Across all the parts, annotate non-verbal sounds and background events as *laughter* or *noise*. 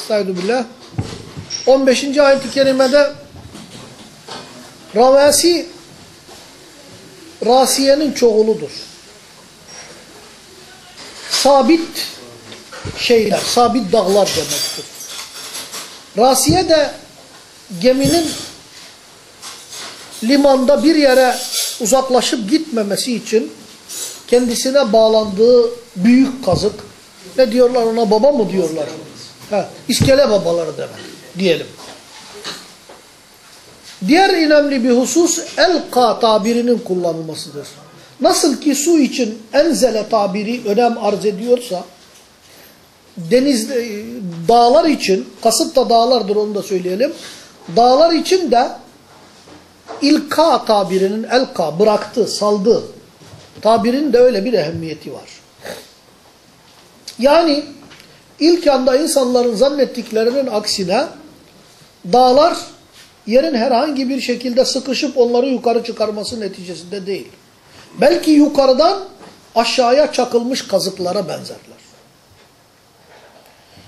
Estağfirullah. 15. ayet-i kerimede Ravasi Rasiye'nin çoğuludur. Sabit şeyler, sabit dağlar demektir. Rasiye de geminin limanda bir yere uzaklaşıp gitmemesi için kendisine bağlandığı büyük kazık. Ne diyorlar ona baba mı diyorlar? Ha, iskele babaları demek diyelim. Diğer önemli bir husus elka tabirinin kullanılmasıdır. Nasıl ki su için enzele tabiri önem arz ediyorsa deniz dağlar için kasıt da dağlardır onu da söyleyelim. Dağlar için de ilka tabirinin elka bıraktı, saldı tabirinin de öyle bir ehemmiyeti var. Yani ilk anda insanların zannettiklerinin aksine dağlar yerin herhangi bir şekilde sıkışıp onları yukarı çıkarması neticesinde değil. Belki yukarıdan aşağıya çakılmış kazıklara benzerler.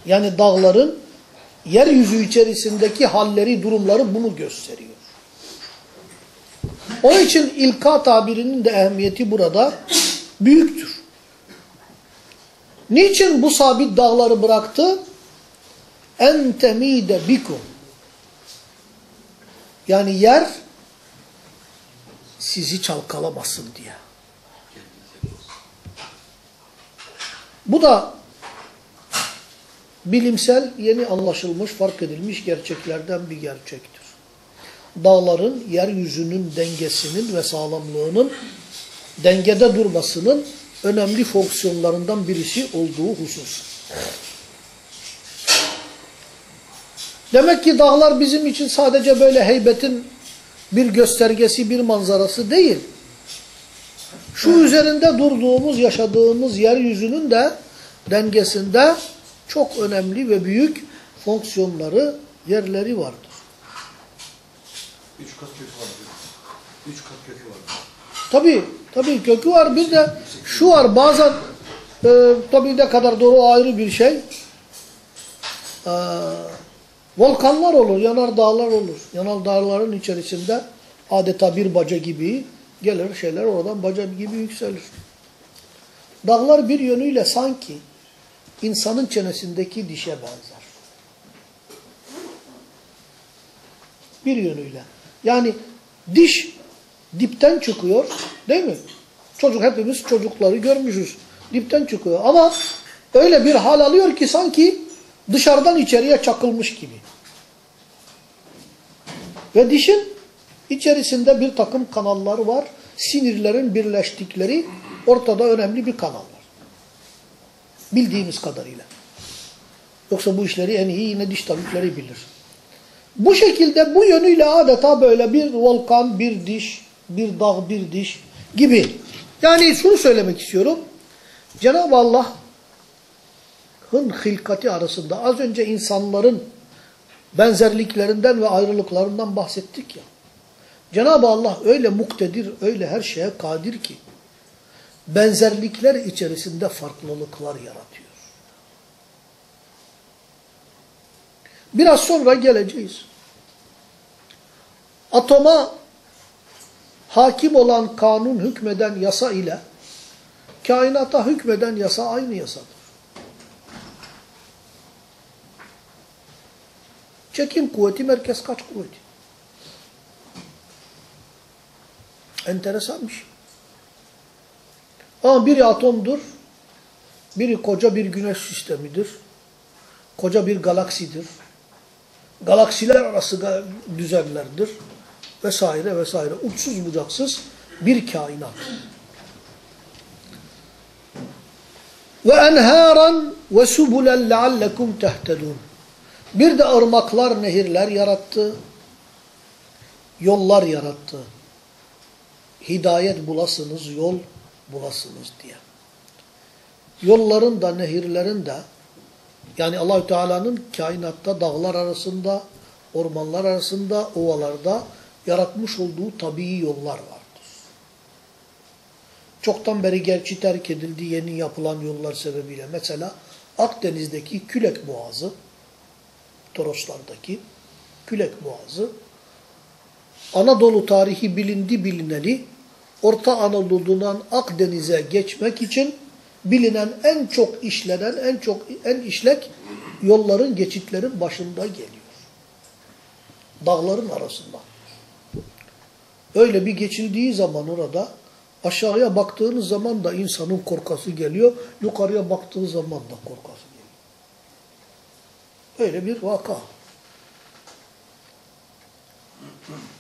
Yani dağların yeryüzü içerisindeki halleri, durumları bunu gösteriyor. Onun için ilka tabirinin de ehemmiyeti burada büyüktür. Niçin bu sabit dağları bıraktı? En temide bikum. Yani yer sizi çalkalamasın diye. Bu da bilimsel yeni anlaşılmış, fark edilmiş gerçeklerden bir gerçektir. Dağların yeryüzünün dengesinin ve sağlamlığının dengede durmasının önemli fonksiyonlarından birisi olduğu husus. Demek ki dağlar bizim için sadece böyle heybetin bir göstergesi, bir manzarası değil. Şu üzerinde durduğumuz, yaşadığımız yeryüzünün de dengesinde çok önemli ve büyük fonksiyonları, yerleri vardır. Üç kat kökü var. Üç kat kökü var. Tabii, tabii kökü var. Bir de şu var bazen e, tabii ne kadar doğru ayrı bir şey. E, volkanlar olur, yanar dağlar olur. Yanar dağların içerisinde adeta bir baca gibi gelir şeyler oradan baca gibi yükselir. Dağlar bir yönüyle sanki insanın çenesindeki dişe benzer. Bir yönüyle. Yani diş dipten çıkıyor değil mi? Çocuk hepimiz çocukları görmüşüz. Dipten çıkıyor ama öyle bir hal alıyor ki sanki dışarıdan içeriye çakılmış gibi. Ve dişin içerisinde bir takım kanallar var. Sinirlerin birleştikleri ortada önemli bir kanal var. Bildiğimiz kadarıyla. Yoksa bu işleri en iyi yine diş tabipleri bilir. Bu şekilde bu yönüyle adeta böyle bir volkan, bir diş, bir dağ, bir diş gibi. Yani şunu söylemek istiyorum. Cenab-ı Allah'ın hilkati arasında az önce insanların benzerliklerinden ve ayrılıklarından bahsettik ya. Cenab-ı Allah öyle muktedir, öyle her şeye kadir ki benzerlikler içerisinde farklılıklar yaratıyor. Biraz sonra geleceğiz. Atoma hakim olan kanun hükmeden yasa ile kainata hükmeden yasa aynı yasadır. Çekim kuvveti, merkez kaç kuvveti? Enteresan bir. Ama biri atomdur, biri koca bir güneş sistemidir, koca bir galaksidir, galaksiler arası düzenlerdir vesaire vesaire. Uçsuz bucaksız bir kainat. Ve enhâran ve subulen leallekum tehtedûn. Bir de ırmaklar, nehirler yarattı. Yollar yarattı. Hidayet bulasınız, yol bulasınız diye. Yolların da, nehirlerin de yani Allahü Teala'nın kainatta dağlar arasında, ormanlar arasında, ovalarda yaratmış olduğu tabii yollar vardır. Çoktan beri gerçi terk edildi yeni yapılan yollar sebebiyle. Mesela Akdeniz'deki Külek Boğazı Toroslardaki Külek Boğazı. Anadolu tarihi bilindi bilineli Orta Anadolu'dan Akdeniz'e geçmek için bilinen en çok işlenen, en çok en işlek yolların, geçitlerin başında geliyor. Dağların arasında. Öyle bir geçildiği zaman orada aşağıya baktığınız zaman da insanın korkası geliyor. Yukarıya baktığı zaman da korkası geliyor. Öyle bir vaka.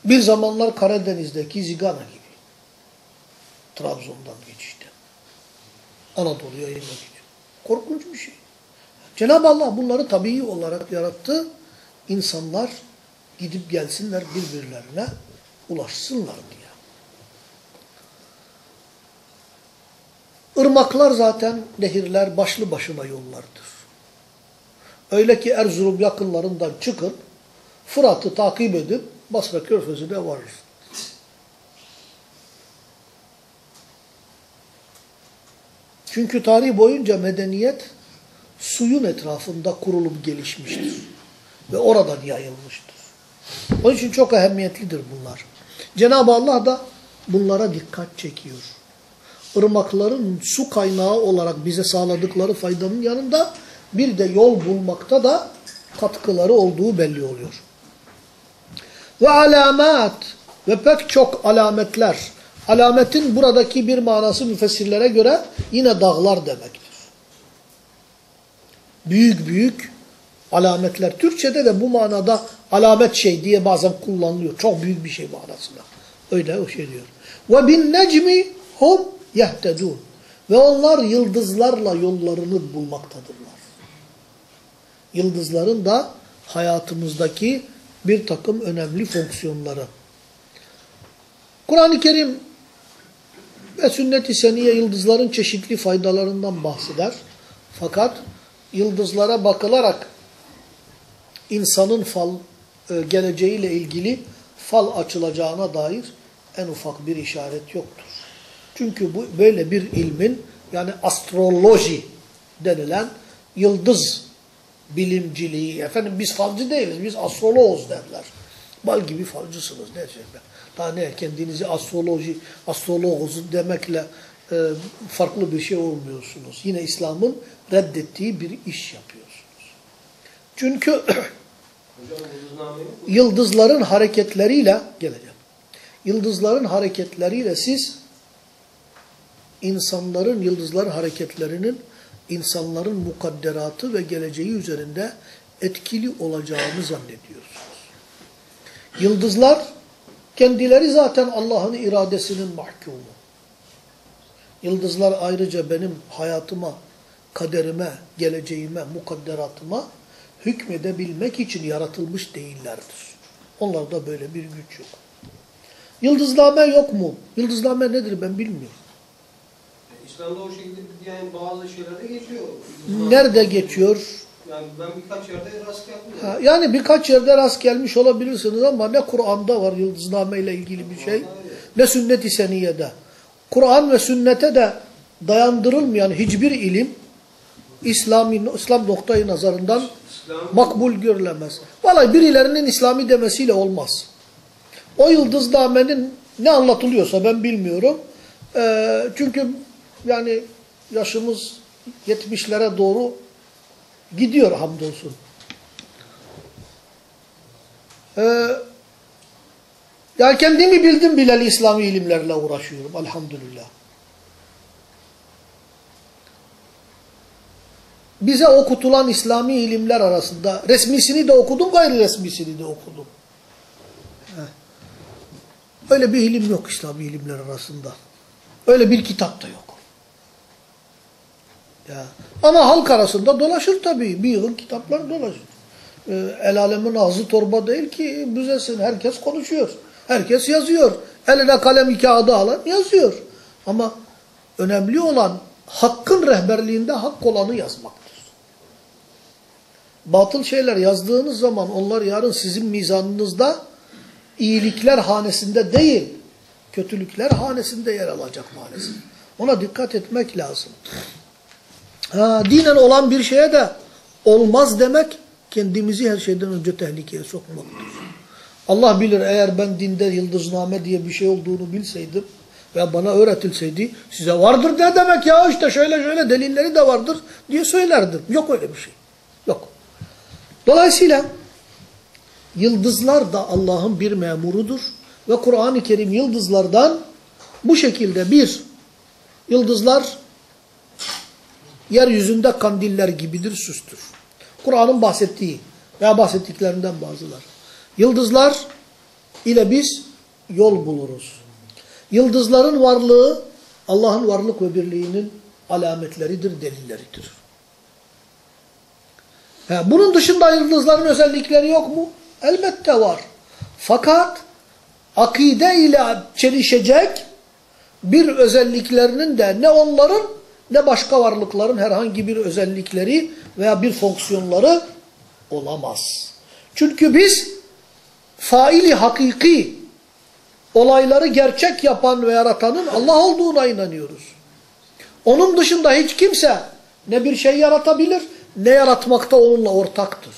Bir zamanlar Karadeniz'deki Zigana gibi. Trabzon'dan geçişte. Anadolu'ya inmek için. Korkunç bir şey. Cenab-ı Allah bunları tabii olarak yarattı. İnsanlar gidip gelsinler birbirlerine ulaşsınlar diye. Irmaklar zaten nehirler başlı başına yollardır. Öyle ki Erzurum yakınlarından çıkıp Fırat'ı takip edip Basra Körfezi'ne varır. Çünkü tarih boyunca medeniyet suyun etrafında kurulup gelişmiştir. Ve oradan yayılmıştır. Onun için çok ehemmiyetlidir bunlar. Cenab-ı Allah da bunlara dikkat çekiyor. Irmakların su kaynağı olarak bize sağladıkları faydanın yanında bir de yol bulmakta da katkıları olduğu belli oluyor. Ve alamat ve pek çok alametler. Alametin buradaki bir manası müfessirlere göre yine dağlar demektir. Büyük büyük alametler. Türkçe'de de bu manada alamet şey diye bazen kullanılıyor. Çok büyük bir şey manasında. Öyle o şey diyor. Ve bin necmi hum yehtedun. Ve onlar yıldızlarla yollarını bulmaktadırlar. Yıldızların da hayatımızdaki bir takım önemli fonksiyonları. Kur'an-ı Kerim ve sünnet-i seniye yıldızların çeşitli faydalarından bahseder. Fakat yıldızlara bakılarak insanın fal e, geleceğiyle ilgili fal açılacağına dair en ufak bir işaret yoktur. Çünkü bu böyle bir ilmin yani astroloji denilen yıldız bilimciliği. Efendim biz falcı değiliz, biz astrologuz derler. Bal gibi falcısınız gerçekten. Daha ne kendinizi astroloji, astrologuz demekle e, farklı bir şey olmuyorsunuz. Yine İslam'ın reddettiği bir iş yapıyorsunuz. Çünkü *clears throat* yıldızların hareketleriyle geleceğim. Yıldızların hareketleriyle siz insanların yıldızların hareketlerinin insanların mukadderatı ve geleceği üzerinde etkili olacağını zannediyorsunuz. Yıldızlar kendileri zaten Allah'ın iradesinin mahkumu. Yıldızlar ayrıca benim hayatıma, kaderime, geleceğime, mukadderatıma hükmedebilmek için yaratılmış değillerdir. Onlarda böyle bir güç yok. Yıldızlame yok mu? Yıldızlame nedir ben bilmiyorum. İslam'da o şekilde yani bazı şeylerde geçiyor. Nerede geçiyor? Yani ben birkaç yerde rast geldim. Ha, yani birkaç yerde rast gelmiş olabilirsiniz ama ne Kur'an'da var yıldızname ile ilgili bir şey, ne sünnet-i seniyede. Kur'an ve sünnete de dayandırılmayan hiçbir ilim İslami, İslam noktayı nazarından İslam makbul görülemez. Vallahi birilerinin İslami demesiyle olmaz. O yıldıznamenin ne anlatılıyorsa ben bilmiyorum. Ee, çünkü yani yaşımız 70'lere doğru gidiyor hamdolsun. Ee, ya kendimi bildim bileli İslami ilimlerle uğraşıyorum elhamdülillah. Bize okutulan İslami ilimler arasında resmisini de okudum, gayri resmisini de okudum. Öyle bir ilim yok İslami ilimler arasında. Öyle bir kitap da yok. Ya. Ama halk arasında dolaşır tabii. Bir yığın kitaplar dolaşır. Ee, el alemin ağzı torba değil ki büzesin. Herkes konuşuyor. Herkes yazıyor. Eline kalem kağıdı alan yazıyor. Ama önemli olan hakkın rehberliğinde hak olanı yazmaktır. Batıl şeyler yazdığınız zaman onlar yarın sizin mizanınızda iyilikler hanesinde değil, kötülükler hanesinde yer alacak maalesef. Ona dikkat etmek lazım. Ha, dinen olan bir şeye de olmaz demek kendimizi her şeyden önce tehlikeye sokmaktır. Allah bilir eğer ben dinde yıldızname diye bir şey olduğunu bilseydim ve bana öğretilseydi size vardır ne demek ya işte şöyle şöyle delilleri de vardır diye söylerdim. Yok öyle bir şey. Dolayısıyla yıldızlar da Allah'ın bir memurudur ve Kur'an-ı Kerim yıldızlardan bu şekilde bir, yıldızlar yeryüzünde kandiller gibidir, süstür. Kur'an'ın bahsettiği veya bahsettiklerinden bazıları. Yıldızlar ile biz yol buluruz. Yıldızların varlığı Allah'ın varlık ve birliğinin alametleridir, delilleridir. Bunun dışında yıldızların özellikleri yok mu? Elbette var. Fakat akide ile çelişecek bir özelliklerinin de ne onların ne başka varlıkların herhangi bir özellikleri veya bir fonksiyonları olamaz. Çünkü biz faili hakiki olayları gerçek yapan ve yaratanın Allah olduğuna inanıyoruz. Onun dışında hiç kimse ne bir şey yaratabilir ne yaratmakta onunla ortaktır.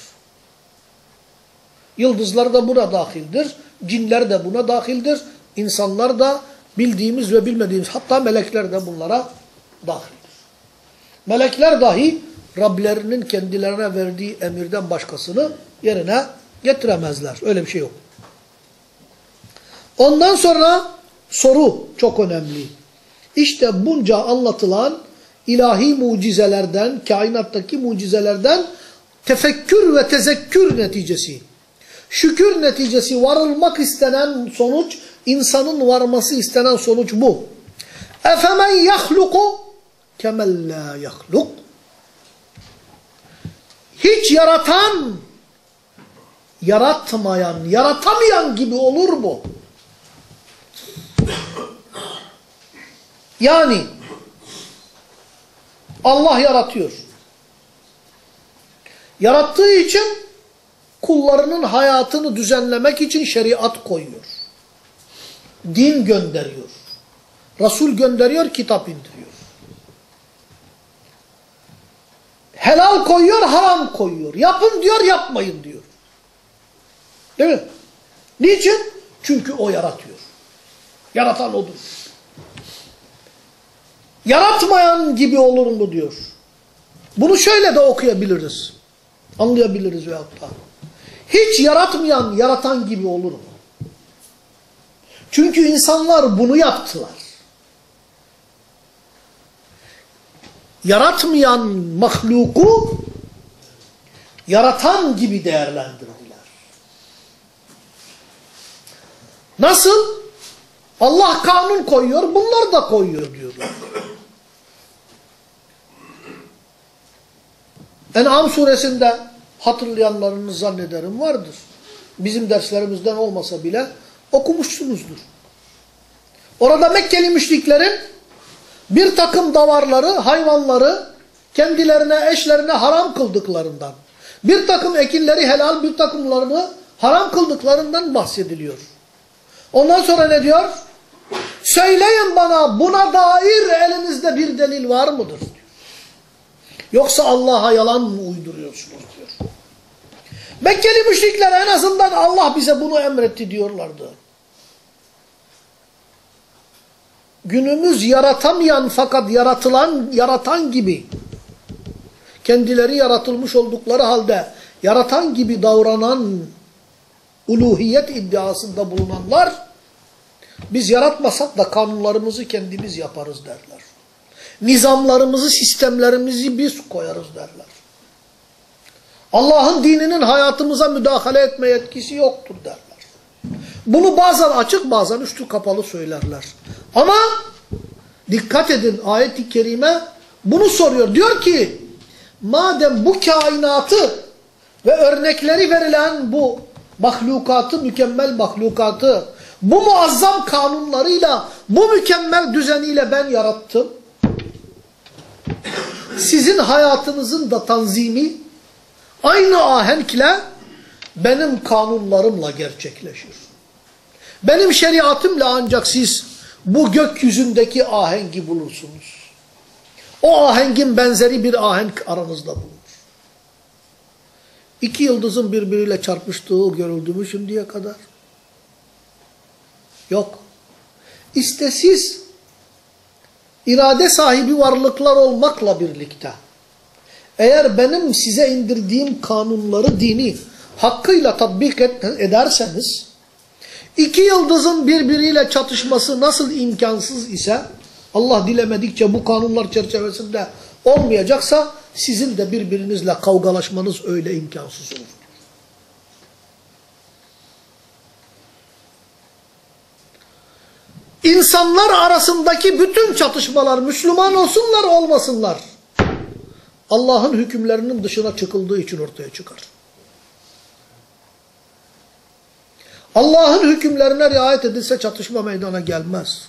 Yıldızlar da buna dahildir. Cinler de buna dahildir. İnsanlar da bildiğimiz ve bilmediğimiz hatta melekler de bunlara dahildir. Melekler dahi Rablerinin kendilerine verdiği emirden başkasını yerine getiremezler. Öyle bir şey yok. Ondan sonra soru çok önemli. İşte bunca anlatılan ilahi mucizelerden, kainattaki mucizelerden tefekkür ve tezekkür neticesi. Şükür neticesi varılmak istenen sonuç, insanın varması istenen sonuç bu. Efemen yahluku kemel la yahluk. Hiç yaratan, yaratmayan, yaratamayan gibi olur mu? Yani Allah yaratıyor. Yarattığı için kullarının hayatını düzenlemek için şeriat koyuyor. Din gönderiyor. Resul gönderiyor, kitap indiriyor. Helal koyuyor, haram koyuyor. Yapın diyor, yapmayın diyor. Değil mi? Niçin? Çünkü o yaratıyor. Yaratan odur. Yaratmayan gibi olur mu diyor. Bunu şöyle de okuyabiliriz. Anlayabiliriz veyahut da. Hiç yaratmayan, yaratan gibi olur mu? Çünkü insanlar bunu yaptılar. Yaratmayan mahluku yaratan gibi değerlendirdiler. Nasıl? Allah kanun koyuyor, bunlar da koyuyor diyorlar. En'am suresinde hatırlayanlarınız zannederim vardır. Bizim derslerimizden olmasa bile okumuşsunuzdur. Orada Mekkeli müşriklerin bir takım davarları, hayvanları kendilerine, eşlerine haram kıldıklarından, bir takım ekinleri helal, bir takımlarını haram kıldıklarından bahsediliyor. Ondan sonra ne diyor? Söyleyin bana buna dair elinizde bir delil var mıdır? Yoksa Allah'a yalan mı uyduruyorsunuz diyor. Mekkeli müşrikler en azından Allah bize bunu emretti diyorlardı. Günümüz yaratamayan fakat yaratılan, yaratan gibi kendileri yaratılmış oldukları halde yaratan gibi davranan uluhiyet iddiasında bulunanlar biz yaratmasak da kanunlarımızı kendimiz yaparız derler. Nizamlarımızı, sistemlerimizi biz koyarız derler. Allah'ın dininin hayatımıza müdahale etme yetkisi yoktur derler. Bunu bazen açık bazen üstü kapalı söylerler. Ama dikkat edin ayet-i kerime bunu soruyor. Diyor ki madem bu kainatı ve örnekleri verilen bu mahlukatı, mükemmel mahlukatı bu muazzam kanunlarıyla, bu mükemmel düzeniyle ben yarattım. Sizin hayatınızın da tanzimi aynı ahenkle benim kanunlarımla gerçekleşir. Benim şeriatımla ancak siz bu gökyüzündeki ahengi bulursunuz. O ahengin benzeri bir ahenk aranızda bulunur. iki yıldızın birbiriyle çarpıştığı görüldü mü şimdiye kadar? Yok. İşte siz irade sahibi varlıklar olmakla birlikte eğer benim size indirdiğim kanunları dini hakkıyla tatbik et, ederseniz iki yıldızın birbiriyle çatışması nasıl imkansız ise Allah dilemedikçe bu kanunlar çerçevesinde olmayacaksa sizin de birbirinizle kavgalaşmanız öyle imkansız olur. İnsanlar arasındaki bütün çatışmalar Müslüman olsunlar olmasınlar. Allah'ın hükümlerinin dışına çıkıldığı için ortaya çıkar. Allah'ın hükümlerine riayet edilse çatışma meydana gelmez.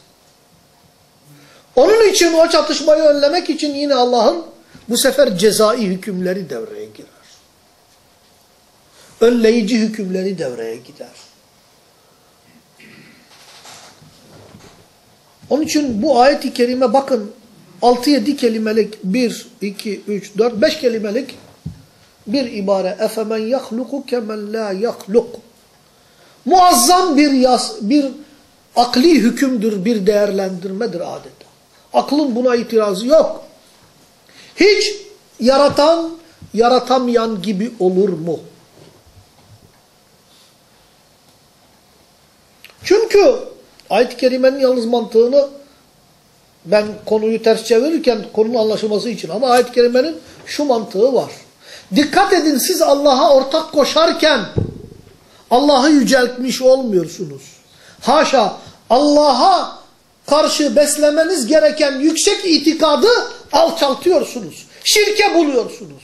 Onun için o çatışmayı önlemek için yine Allah'ın bu sefer cezai hükümleri devreye girer. Önleyici hükümleri devreye gider. Onun için bu ayet-i kerime bakın 6-7 kelimelik 1, 2, 3, 4, 5 kelimelik bir ibare. Efemen yahluku kemen la yahluk. Muazzam bir yas, bir akli hükümdür, bir değerlendirmedir adeta. Aklın buna itirazı yok. Hiç yaratan, yaratamayan gibi olur mu? Çünkü ayet-i kerimenin yalnız mantığını ben konuyu ters çevirirken konunun anlaşılması için ama ayet-i kerimenin şu mantığı var. Dikkat edin siz Allah'a ortak koşarken Allah'ı yüceltmiş olmuyorsunuz. Haşa Allah'a karşı beslemeniz gereken yüksek itikadı alçaltıyorsunuz. Şirke buluyorsunuz.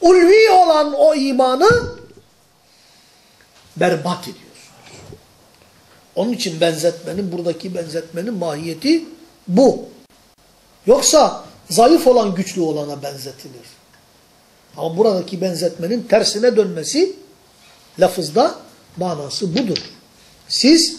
Ulvi olan o imanı berbat ediyorsunuz. Onun için benzetmenin, buradaki benzetmenin mahiyeti bu. Yoksa zayıf olan güçlü olana benzetilir. Ama buradaki benzetmenin tersine dönmesi lafızda manası budur. Siz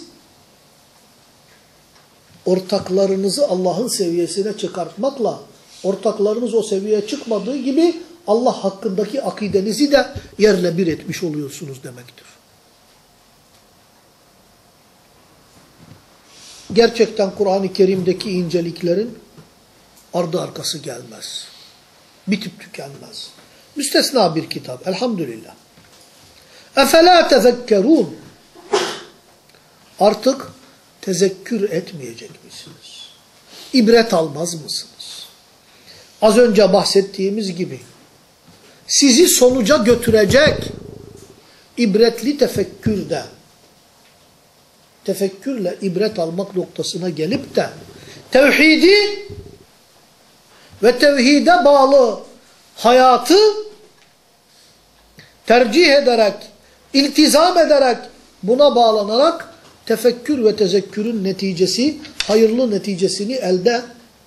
ortaklarınızı Allah'ın seviyesine çıkartmakla ortaklarınız o seviyeye çıkmadığı gibi Allah hakkındaki akidenizi de yerle bir etmiş oluyorsunuz demektir. Gerçekten Kur'an-ı Kerim'deki inceliklerin ardı arkası gelmez. Bitip tükenmez. Müstesna bir kitap. Elhamdülillah. اَفَلَا تَذَكَّرُونَ Artık tezekkür etmeyecek misiniz? İbret almaz mısınız? Az önce bahsettiğimiz gibi sizi sonuca götürecek ibretli tefekkürde tefekkürle ibret almak noktasına gelip de tevhidi ve tevhide bağlı hayatı tercih ederek, iltizam ederek, buna bağlanarak tefekkür ve tezekkürün neticesi, hayırlı neticesini elde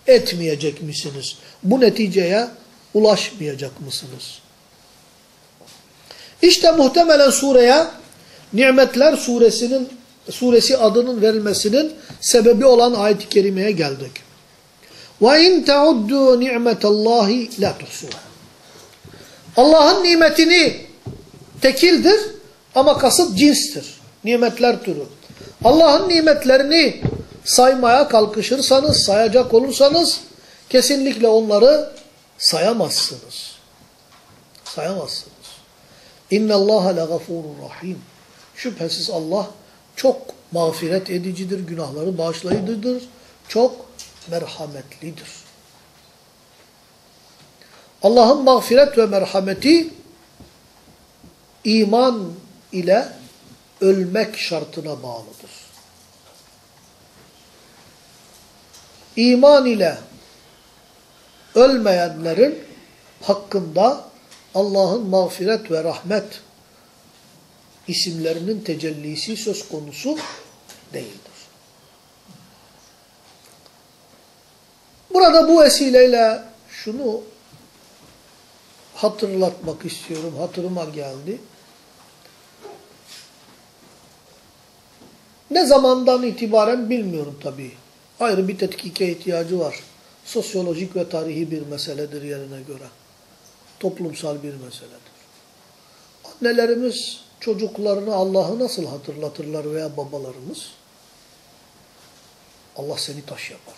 etmeyecek misiniz? Bu neticeye ulaşmayacak mısınız? İşte muhtemelen sureye Nimetler suresinin suresi adının verilmesinin sebebi olan ayet-i kerimeye geldik. وَاِنْ تَعُدُّوا نِعْمَةَ اللّٰهِ لَا تُحْسُوهَا Allah'ın nimetini tekildir ama kasıt cinstir. Nimetler türü. Allah'ın nimetlerini saymaya kalkışırsanız, sayacak olursanız kesinlikle onları sayamazsınız. Sayamazsınız. اِنَّ اللّٰهَ لَغَفُورٌ rahim. Şüphesiz Allah çok mağfiret edicidir, günahları bağışlayıcıdır, çok merhametlidir. Allah'ın mağfiret ve merhameti iman ile ölmek şartına bağlıdır. İman ile ölmeyenlerin hakkında Allah'ın mağfiret ve rahmet isimlerinin tecellisi söz konusu değildir. Burada bu vesileyle şunu hatırlatmak istiyorum. Hatırıma geldi. Ne zamandan itibaren bilmiyorum tabii. Ayrı bir tetkike ihtiyacı var. Sosyolojik ve tarihi bir meseledir yerine göre. Toplumsal bir meseledir. annelerimiz çocuklarına Allah'ı nasıl hatırlatırlar veya babalarımız? Allah seni taş yapar.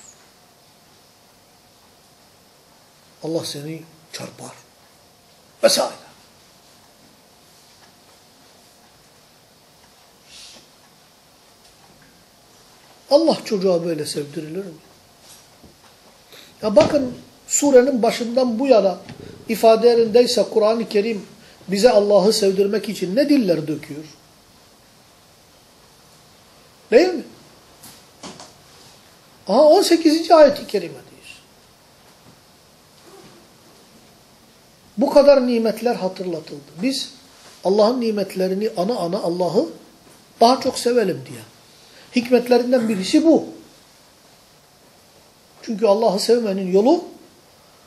Allah seni çarpar. Vesaire. Allah çocuğa böyle sevdirilir mi? Ya bakın surenin başından bu yana ifade yerindeyse Kur'an-ı Kerim bize Allah'ı sevdirmek için ne diller döküyor? Değil mi? Aha 18. ayet-i kerimedeyiz. Bu kadar nimetler hatırlatıldı. Biz Allah'ın nimetlerini ana ana Allah'ı daha çok sevelim diye. Hikmetlerinden birisi bu. Çünkü Allah'ı sevmenin yolu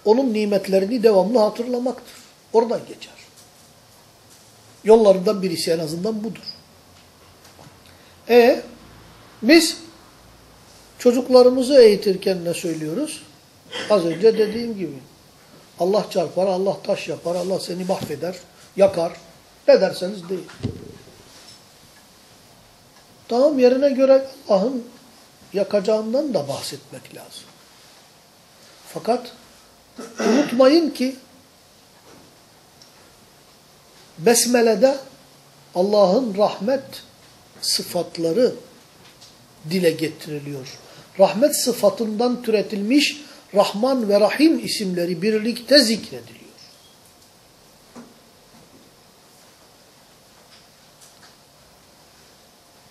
onun nimetlerini devamlı hatırlamaktır. Oradan geçer. Yollarından birisi en azından budur. E biz çocuklarımızı eğitirken ne söylüyoruz? Az önce dediğim gibi. Allah çarpar, Allah taş yapar, Allah seni mahveder, yakar. Ne derseniz deyin. Tamam yerine göre Allah'ın yakacağından da bahsetmek lazım. Fakat unutmayın ki Besmele'de Allah'ın rahmet sıfatları dile getiriliyor. Rahmet sıfatından türetilmiş Rahman ve Rahim isimleri birlikte zikrediliyor.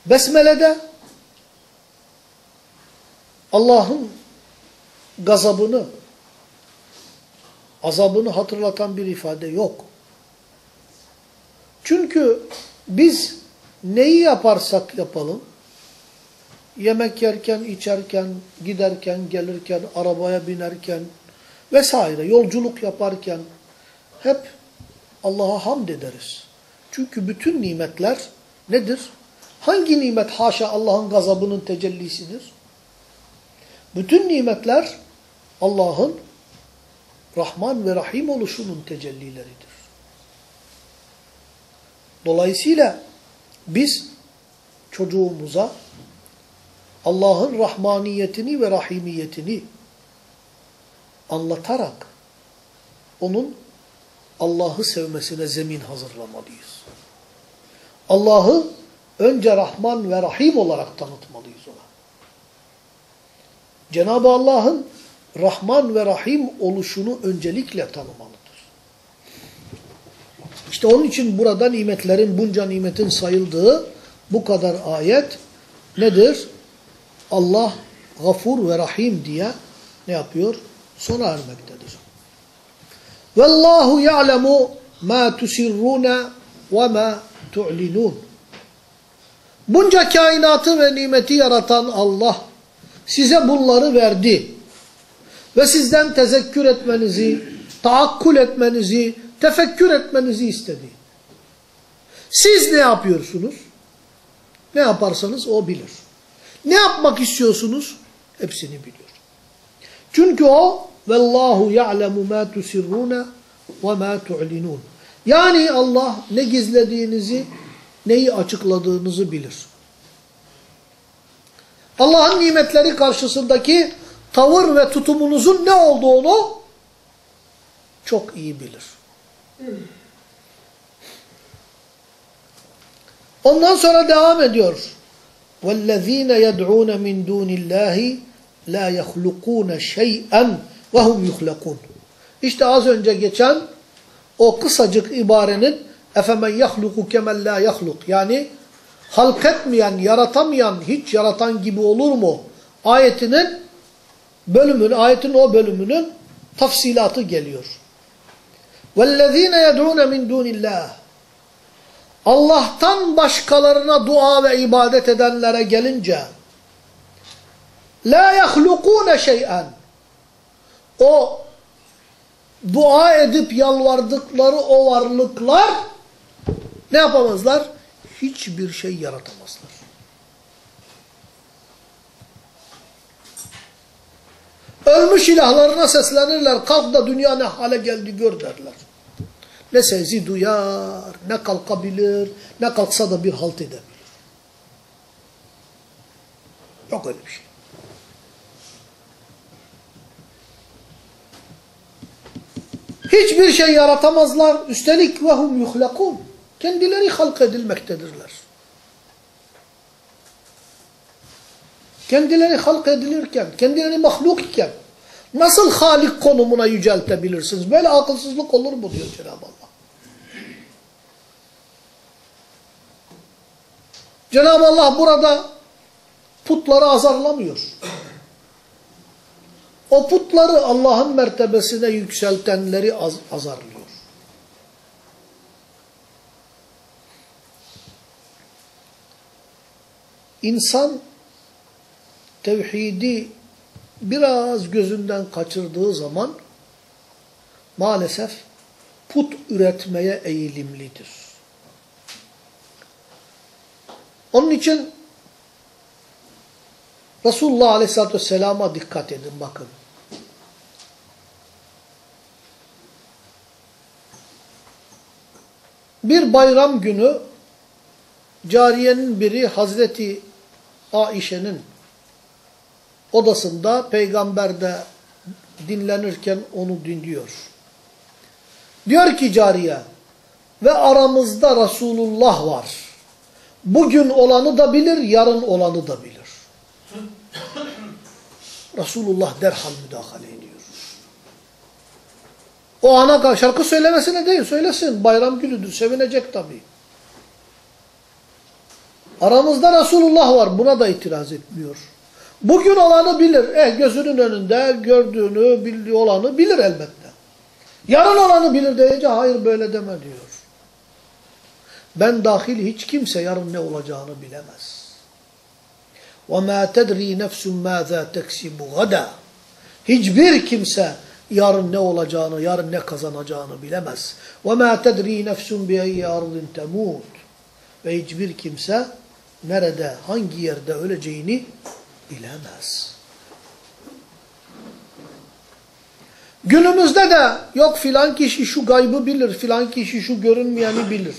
Besmele'de Allah'ın gazabını, azabını hatırlatan bir ifade yok. Çünkü biz neyi yaparsak yapalım, yemek yerken, içerken, giderken, gelirken, arabaya binerken vesaire, yolculuk yaparken hep Allah'a hamd ederiz. Çünkü bütün nimetler nedir? Hangi nimet haşa Allah'ın gazabının tecellisidir? Bütün nimetler Allah'ın Rahman ve Rahim oluşunun tecellileridir. Dolayısıyla biz çocuğumuza Allah'ın rahmaniyetini ve rahimiyetini anlatarak onun Allah'ı sevmesine zemin hazırlamalıyız. Allah'ı önce Rahman ve Rahim olarak tanıtmalıyız ona. Cenab-ı Allah'ın Rahman ve Rahim oluşunu öncelikle tanımalıdır. İşte onun için burada nimetlerin, bunca nimetin sayıldığı bu kadar ayet nedir? Allah gafur ve rahim diye ne yapıyor? Sona ermektedir. Vallahu ya'lemu ma tusirruna ve ma tu'linun. Bunca kainatı ve nimeti yaratan Allah size bunları verdi. Ve sizden tezekkür etmenizi, taakkul etmenizi, tefekkür etmenizi istedi. Siz ne yapıyorsunuz? Ne yaparsanız o bilir. Ne yapmak istiyorsunuz? Hepsini biliyor. Çünkü o Vallahu ya'lemu ma tusirruna ve ma tu'linun. Yani Allah ne gizlediğinizi, neyi açıkladığınızı bilir. Allah'ın nimetleri karşısındaki tavır ve tutumunuzun ne olduğunu çok iyi bilir. Ondan sonra devam ediyor. وَالَّذ۪ينَ يَدْعُونَ مِنْ دُونِ اللّٰهِ لَا يَخْلُقُونَ شَيْئًا وَهُمْ يُخْلَقُونَ İşte az önce geçen o kısacık ibarenin اَفَمَنْ يَخْلُقُ كَمَنْ لَا يَخْلُقُ Yani halk etmeyen, yaratamayan hiç yaratan gibi olur mu? Ayetinin bölümün, ayetin o bölümünün tafsilatı geliyor. وَالَّذ۪ينَ يَدْعُونَ مِنْ دُونِ اللّٰهِ Allah'tan başkalarına dua ve ibadet edenlere gelince la yahlukune şey'en o dua edip yalvardıkları o varlıklar ne yapamazlar? Hiçbir şey yaratamazlar. Ölmüş ilahlarına seslenirler. Kalk da dünya ne hale geldi gör derler. ne sesi duyar, ne kalkabilir, ne kalksa da bir halt edebilir. Yok öyle bir şey. Hiçbir şey yaratamazlar. Üstelik ve hum. Kendileri halk edilmektedirler. Kendileri halk edilirken, kendileri mahluk iken nasıl halik konumuna yüceltebilirsiniz? Böyle akılsızlık olur mu diyor Cenab-ı Allah. Cenab-ı Allah burada putları azarlamıyor. O putları Allah'ın mertebesine yükseltenleri az azarlıyor. İnsan tevhidi biraz gözünden kaçırdığı zaman maalesef put üretmeye eğilimlidir. Onun için Resulullah Aleyhisselatü Vesselam'a dikkat edin bakın. Bir bayram günü cariyenin biri Hazreti Aişe'nin odasında peygamberde dinlenirken onu dinliyor. Diyor ki cariye ve aramızda Resulullah var. Bugün olanı da bilir, yarın olanı da bilir. *laughs* Resulullah derhal müdahale ediyor. O ana şarkı söylemesine değil, söylesin. Bayram günüdür, sevinecek tabii. Aramızda Resulullah var, buna da itiraz etmiyor. Bugün olanı bilir. Eh gözünün önünde gördüğünü, bildiği olanı bilir elbette. Yarın olanı bilir deyince hayır böyle deme diyor. Ben dahil hiç kimse yarın ne olacağını bilemez. وَمَا تَدْرِي نَفْسٌ مَاذَا تَكْسِبُ غَدًا Hiçbir kimse yarın ne olacağını, yarın ne kazanacağını bilemez. وَمَا تَدْرِي نَفْسٌ بِأَيِّ أَرْضٍ تَمُوتُ Ve hiçbir kimse nerede, hangi yerde öleceğini bilemez. Günümüzde de yok filan kişi şu gaybı bilir, filan kişi şu görünmeyeni bilir.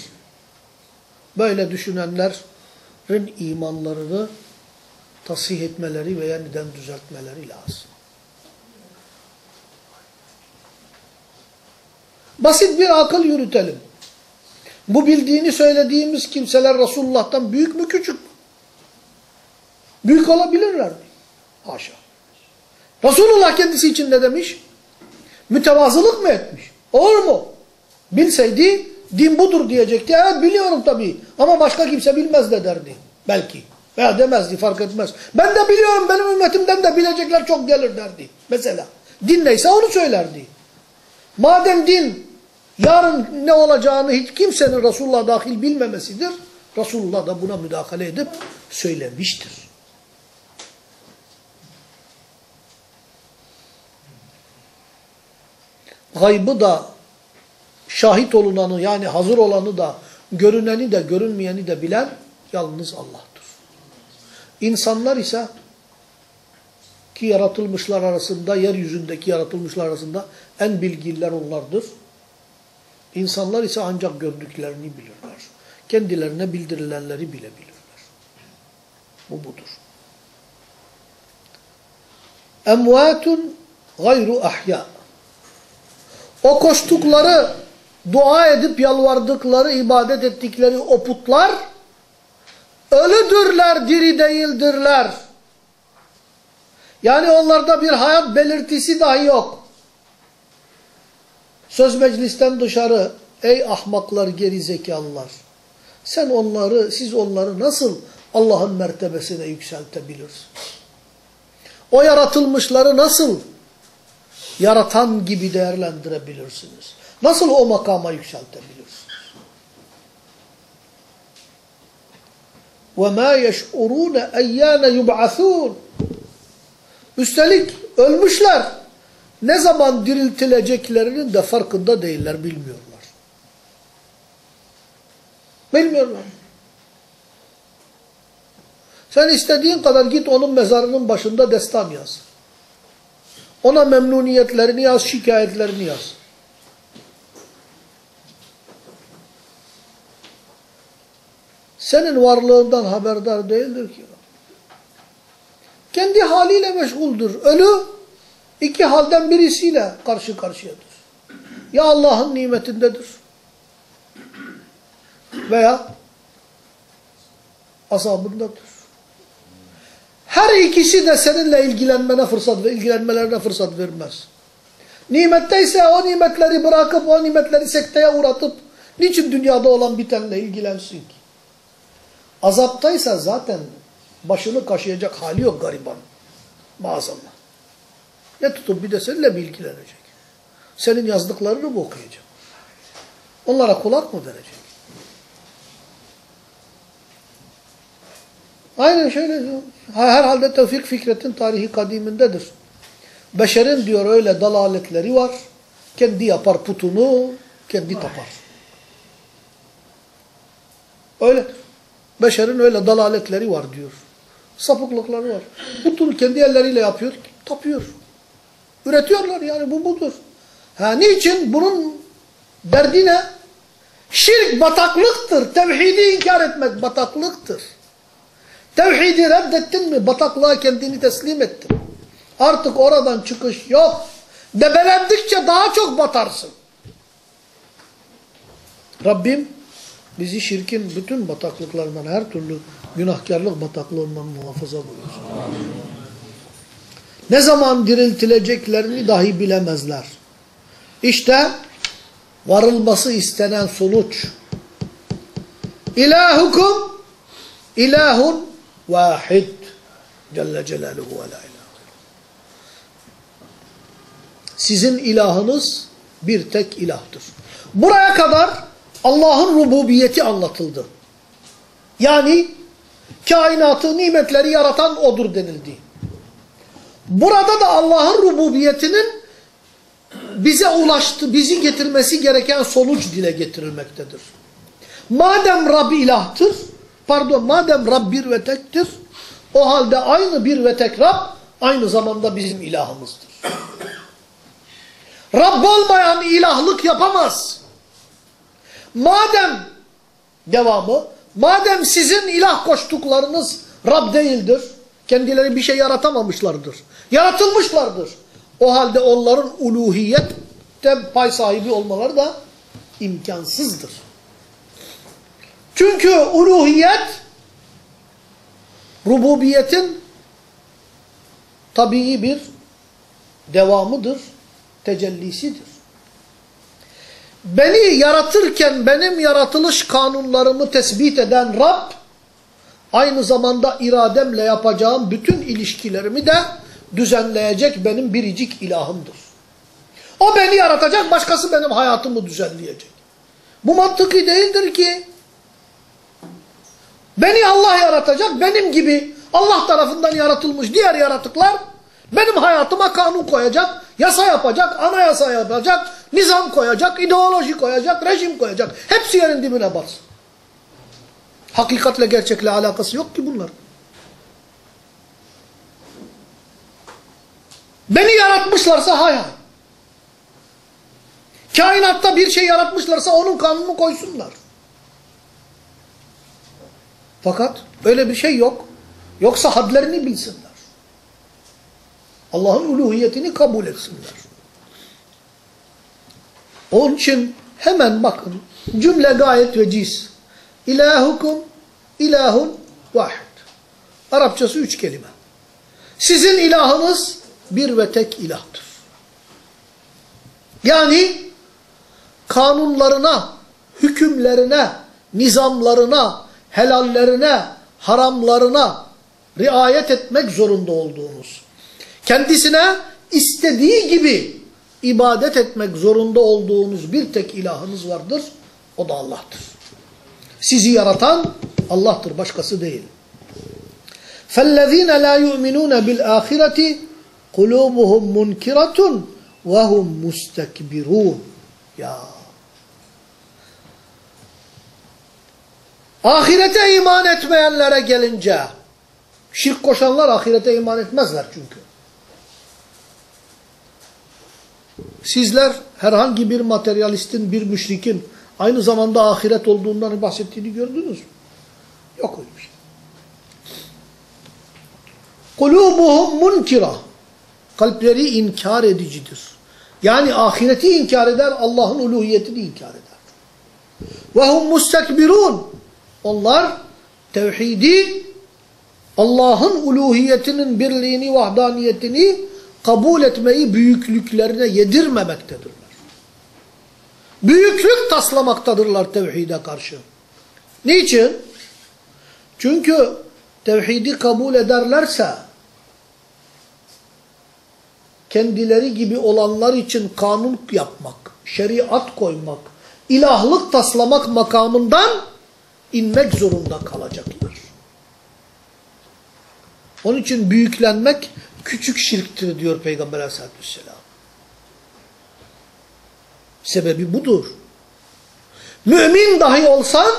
Böyle düşünenlerin imanlarını tasih etmeleri ve yeniden düzeltmeleri lazım. Basit bir akıl yürütelim. Bu bildiğini söylediğimiz kimseler Resulullah'tan büyük mü küçük mü? Büyük olabilirler mi? Haşa. Resulullah kendisi için ne demiş? Mütevazılık mı etmiş? Olur mu? Bilseydi din budur diyecekti. Evet biliyorum tabii ama başka kimse bilmez de derdi. Belki. Veya demezdi fark etmez. Ben de biliyorum benim ümmetimden de bilecekler çok gelir derdi. Mesela. Din neyse onu söylerdi. Madem din yarın ne olacağını hiç kimsenin Resulullah dahil bilmemesidir. Resulullah da buna müdahale edip söylemiştir. Gaybı da şahit olunanı yani hazır olanı da görüneni de görünmeyeni de bilen yalnız Allah'tır. İnsanlar ise ki yaratılmışlar arasında, yeryüzündeki yaratılmışlar arasında en bilgililer onlardır. İnsanlar ise ancak gördüklerini bilirler. Kendilerine bildirilenleri bile bilirler. Bu budur. Emvatun gayru ahya. O koştukları, dua edip yalvardıkları, ibadet ettikleri o putlar ölüdürler, diri değildirler. Yani onlarda bir hayat belirtisi dahi yok. Söz meclisten dışarı, ey ahmaklar, geri zekalılar. Sen onları, siz onları nasıl Allah'ın mertebesine yükseltebilirsiniz? O yaratılmışları nasıl yaratan gibi değerlendirebilirsiniz? Nasıl o makama yükseltebilirsiniz? وَمَا يَشْعُرُونَ اَيَّانَ يُبْعَثُونَ Üstelik ölmüşler. Ne zaman diriltileceklerinin de farkında değiller, bilmiyorlar. Bilmiyorlar. Sen istediğin kadar git onun mezarının başında destan yaz. Ona memnuniyetlerini yaz, şikayetlerini yaz. Senin varlığından haberdar değildir ki. Kendi haliyle meşguldür. Ölü iki halden birisiyle karşı karşıyadır. Ya Allah'ın nimetindedir veya azabındadır. Her ikisi de seninle ilgilenmene fırsat ve ilgilenmelerine fırsat vermez. Nimetteyse o nimetleri bırakıp o nimetleri sekteye uğratıp niçin dünyada olan bitenle ilgilensin ki? Azaptaysa zaten başını kaşıyacak hali yok gariban. Maazallah. Ne tutup bir de seninle mi ilgilenecek? Senin yazdıklarını mı okuyacak? Onlara kulak mı verecek? Aynen şöyle. Herhalde Tevfik Fikret'in tarihi kadimindedir. Beşerin diyor öyle dalaletleri var. Kendi yapar putunu, kendi tapar. Öyle. Beşerin öyle dalaletleri var diyor. Sapıklıkları var. Putunu kendi elleriyle yapıyor, tapıyor. Üretiyorlar yani bu budur. Ha niçin? Bunun derdi ne? Şirk bataklıktır. Tevhidi inkar etmek bataklıktır. Tevhidi reddettin mi bataklığa kendini teslim ettin. Artık oradan çıkış yok. Debelendikçe daha çok batarsın. Rabbim bizi şirkin bütün bataklıklarından, her türlü günahkarlık bataklığından muhafaza buyursun. Ne zaman diriltileceklerini dahi bilemezler. İşte varılması istenen sonuç. İlahukum ilahun vahid. Celle Celaluhu ve la ilahe. Sizin ilahınız bir tek ilahtır. Buraya kadar Allah'ın rububiyeti anlatıldı. Yani kainatı, nimetleri yaratan O'dur denildi. Burada da Allah'ın rububiyetinin bize ulaştı, bizi getirmesi gereken sonuç dile getirilmektedir. Madem Rab ilahtır, pardon madem Rab bir ve tektir, o halde aynı bir ve tek Rab aynı zamanda bizim ilahımızdır. Rab olmayan ilahlık yapamaz. Madem devamı, madem sizin ilah koştuklarınız Rab değildir, kendileri bir şey yaratamamışlardır, yaratılmışlardır. O halde onların uluhiyette pay sahibi olmaları da imkansızdır. Çünkü uluhiyet rububiyetin tabii bir devamıdır, tecellisidir. Beni yaratırken benim yaratılış kanunlarımı tespit eden Rab, aynı zamanda irademle yapacağım bütün ilişkilerimi de düzenleyecek benim biricik ilahımdır. O beni yaratacak, başkası benim hayatımı düzenleyecek. Bu mantıki değildir ki. Beni Allah yaratacak, benim gibi Allah tarafından yaratılmış diğer yaratıklar benim hayatıma kanun koyacak, yasa yapacak, anayasa yapacak, nizam koyacak, ideoloji koyacak, rejim koyacak. Hepsi yerin dibine batsın. Hakikatle gerçekle alakası yok ki bunlar. Beni yaratmışlarsa hay hay. Kainatta bir şey yaratmışlarsa onun kanunu koysunlar. Fakat öyle bir şey yok. Yoksa hadlerini bilsinler. Allah'ın uluhiyetini kabul etsinler. Onun için hemen bakın cümle gayet veciz. İlahukum ilahun vahid. Arapçası üç kelime. Sizin ilahınız bir ve tek ilahtır. Yani kanunlarına, hükümlerine, nizamlarına, helallerine, haramlarına riayet etmek zorunda olduğunuz, kendisine istediği gibi ibadet etmek zorunda olduğunuz bir tek ilahınız vardır, o da Allah'tır. Sizi yaratan Allah'tır, başkası değil. فَالَّذ۪ينَ لَا يُؤْمِنُونَ بِالْآخِرَةِ قُلُوبُهُمْ مُنْكِرَةٌ وَهُمْ مُسْتَكْبِرُونَ Ya. Ahirete iman etmeyenlere gelince şirk koşanlar ahirete iman etmezler çünkü. Sizler herhangi bir materyalistin, bir müşrikin aynı zamanda ahiret olduğundan bahsettiğini gördünüz mü? Yok öyle bir şey. Kulubuhum munkira. Kalpleri inkar edicidir. Yani ahireti inkar eder, Allah'ın uluhiyetini inkar eder. Ve hum mustekbirun. Onlar tevhidi, Allah'ın uluhiyetinin birliğini, vahdaniyetini kabul etmeyi büyüklüklerine yedirmemektedirler. Büyüklük taslamaktadırlar tevhide karşı. Niçin? Çünkü tevhidi kabul ederlerse kendileri gibi olanlar için kanun yapmak, şeriat koymak, ilahlık taslamak makamından inmek zorunda kalacaklar. Onun için büyüklenmek küçük şirktir diyor Peygamber aleyhissalatü vesselam. Sebebi budur. Mümin dahi olsan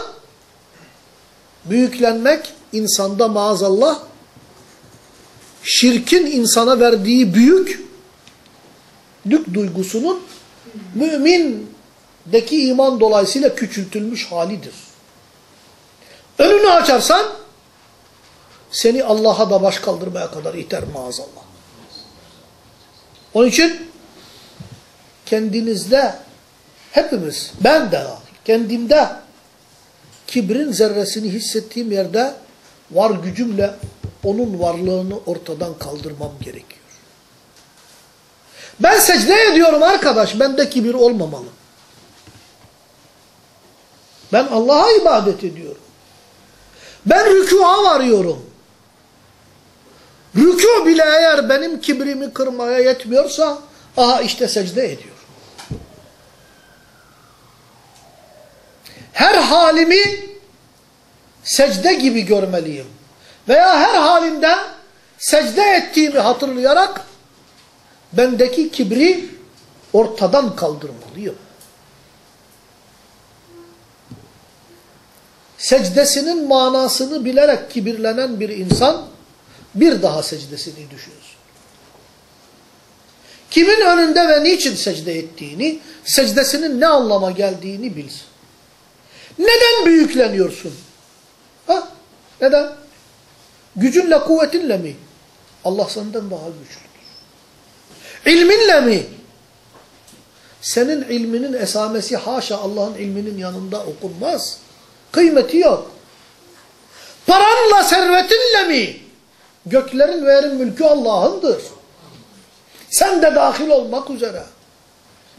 büyüklenmek insanda maazallah şirkin insana verdiği büyük lük duygusunun mümindeki iman dolayısıyla küçültülmüş halidir. Önünü açarsan seni Allah'a da baş kaldırmaya kadar iter maazallah. Onun için kendinizde hepimiz, ben de kendimde kibrin zerresini hissettiğim yerde var gücümle onun varlığını ortadan kaldırmam gerekiyor. Ben secde ediyorum arkadaş, bende kibir olmamalı. Ben Allah'a ibadet ediyorum. Ben rükûa varıyorum. Rükû bile eğer benim kibrimi kırmaya yetmiyorsa, aha işte secde ediyorum. Her halimi secde gibi görmeliyim. Veya her halimde secde ettiğimi hatırlayarak bendeki kibri ortadan kaldırmalıyım. Secdesinin manasını bilerek kibirlenen bir insan bir daha secdesini düşünsün. Kimin önünde ve niçin secde ettiğini, secdesinin ne anlama geldiğini bilsin. Neden büyükleniyorsun? Ha? Neden? Gücünle, kuvvetinle mi? Allah senden daha güçlüdür. İlminle mi? Senin ilminin esamesi haşa Allah'ın ilminin yanında okunmaz. Kıymeti yok. Paranla, servetinle mi? Göklerin ve yerin mülkü Allah'ındır. Sen de dahil olmak üzere.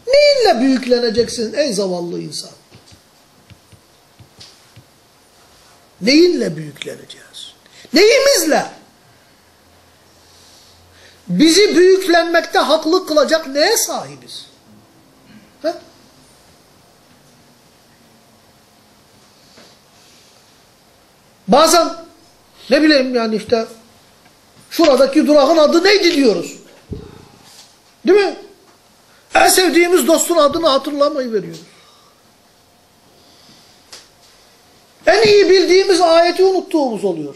Neyinle büyükleneceksin ey zavallı insan? Neyinle büyükleneceğiz? Neyimizle? Bizi büyüklenmekte haklı kılacak neye sahibiz? He? Bazen ne bileyim yani işte şuradaki durağın adı neydi diyoruz. Değil mi? En sevdiğimiz dostun adını hatırlamayı veriyoruz. En iyi bildiğimiz ayeti unuttuğumuz oluyor.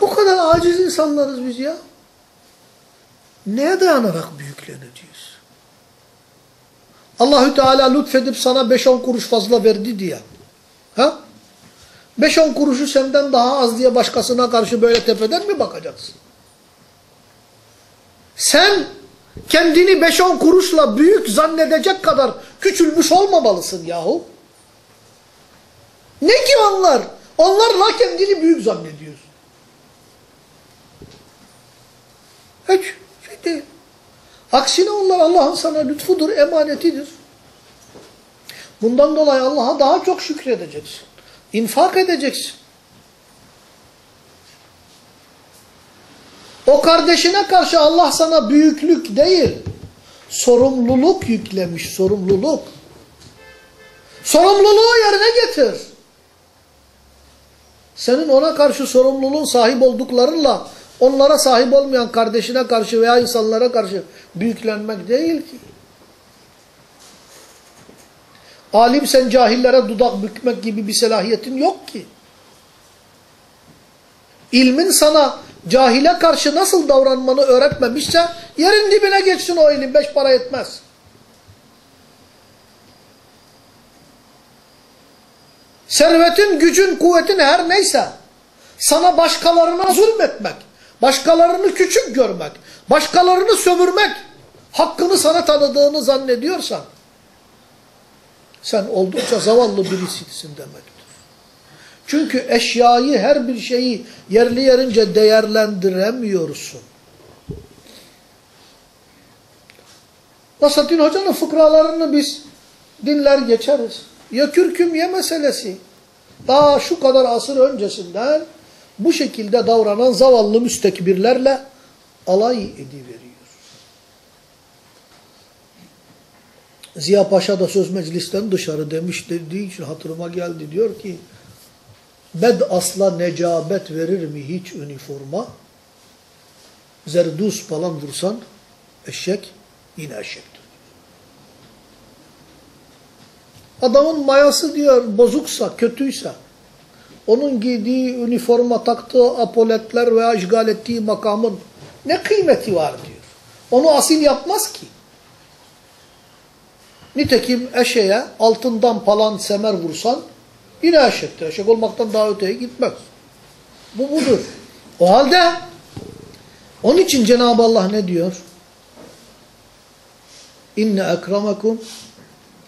Bu kadar aciz insanlarız biz ya. Neye dayanarak büyükleneceğiz? Allahü Teala lütfedip sana 5-10 kuruş fazla verdi diye. Ha? 5-10 kuruşu senden daha az diye başkasına karşı böyle tepeden mi bakacaksın? Sen kendini 5-10 kuruşla büyük zannedecek kadar küçülmüş olmamalısın yahu. Ne ki onlar? Onlarla kendini büyük zannediyorsun. Hiç şey değil. Aksine onlar Allah'ın sana lütfudur, emanetidir. Bundan dolayı Allah'a daha çok şükredeceksin. İnfak edeceksin. O kardeşine karşı Allah sana büyüklük değil, sorumluluk yüklemiş, sorumluluk. Sorumluluğu yerine getir. Senin ona karşı sorumluluğun sahip olduklarınla onlara sahip olmayan kardeşine karşı veya insanlara karşı büyüklenmek değil ki. Alim sen cahillere dudak bükmek gibi bir selahiyetin yok ki. İlmin sana cahile karşı nasıl davranmanı öğretmemişse yerin dibine geçsin o ilim beş para etmez. Servetin, gücün, kuvvetin her neyse sana başkalarına zulmetmek, başkalarını küçük görmek, başkalarını sömürmek, hakkını sana tanıdığını zannediyorsan, sen oldukça zavallı birisisin demektir. Çünkü eşyayı, her bir şeyi yerli yerince değerlendiremiyorsun. Nasrettin Hoca'nın fıkralarını biz dinler geçeriz. Ya kürküm ye meselesi. Daha şu kadar asır öncesinden bu şekilde davranan zavallı müstekbirlerle alay ediveriyor. Ziya Paşa da söz meclisten dışarı demiş dediği için hatırıma geldi. Diyor ki bed asla necabet verir mi hiç üniforma? Zerdus falan vursan eşek yine eşektir. Adamın mayası diyor bozuksa, kötüyse, onun giydiği üniforma, taktığı apoletler veya işgal ettiği makamın ne kıymeti var diyor. Onu asil yapmaz ki. Nitekim eşeğe altından falan semer vursan yine eşektir. Eşek olmaktan daha öteye gitmez. Bu budur. O halde onun için Cenab-ı Allah ne diyor? İnne ekramakum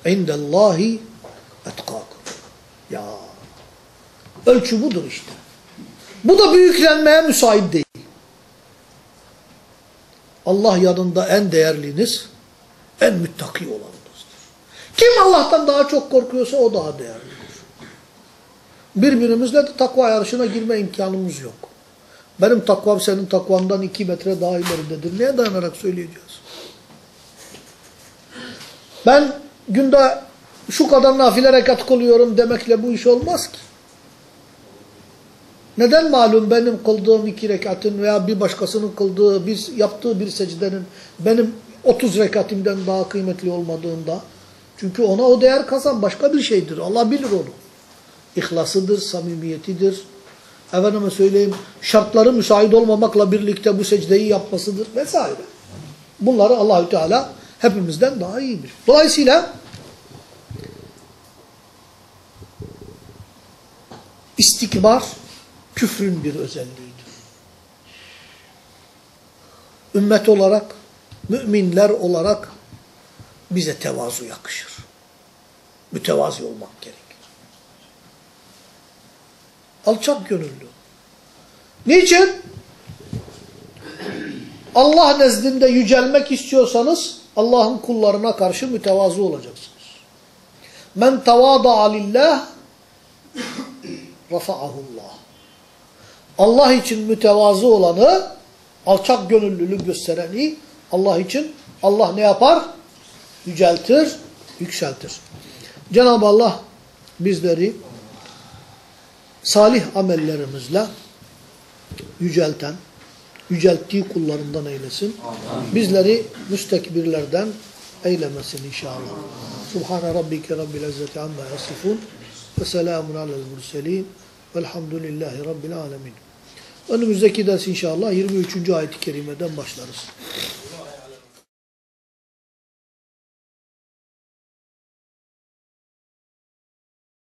indallahi etkakum. Ya ölçü budur işte. Bu da büyüklenmeye müsait değil. Allah yanında en değerliniz, en müttaki olanınızdır. Kim Allah'tan daha çok korkuyorsa o daha değerlidir. Birbirimizle de takva yarışına girme imkanımız yok. Benim takvam senin takvandan iki metre daha ileridedir. Neye dayanarak söyleyeceğiz? Ben günde şu kadar nafile rekat kılıyorum demekle bu iş olmaz ki. Neden malum benim kıldığım iki rekatın veya bir başkasının kıldığı, bir, yaptığı bir secdenin benim 30 rekatimden daha kıymetli olmadığında? Çünkü ona o değer kazan başka bir şeydir. Allah bilir onu. İhlasıdır, samimiyetidir. Efendime söyleyeyim şartları müsait olmamakla birlikte bu secdeyi yapmasıdır vesaire. Bunları Allahü Teala hepimizden daha iyi bilir. Dolayısıyla istikbar küfrün bir özelliğidir. Ümmet olarak, müminler olarak bize tevazu yakışır. Mütevazi olmak gerekir. Alçak gönüllü. Niçin? Allah nezdinde yücelmek istiyorsanız Allah'ın kullarına karşı mütevazı olacaksınız. Men tevâda'a lillah rafa'ahullah. Allah için mütevazı olanı, alçak gönüllülük göstereni Allah için Allah ne yapar? Yüceltir, yükseltir. Cenab-ı Allah bizleri salih amellerimizle yücelten, yücelttiği kullarından eylesin. Bizleri müstekbirlerden eylemesin inşallah. Subhane rabbike rabbil izzeti amma yasifun ve selamun alel murselin velhamdülillahi rabbil alemin. Önümüzdeki ders inşallah 23. ayet-i kerimeden başlarız.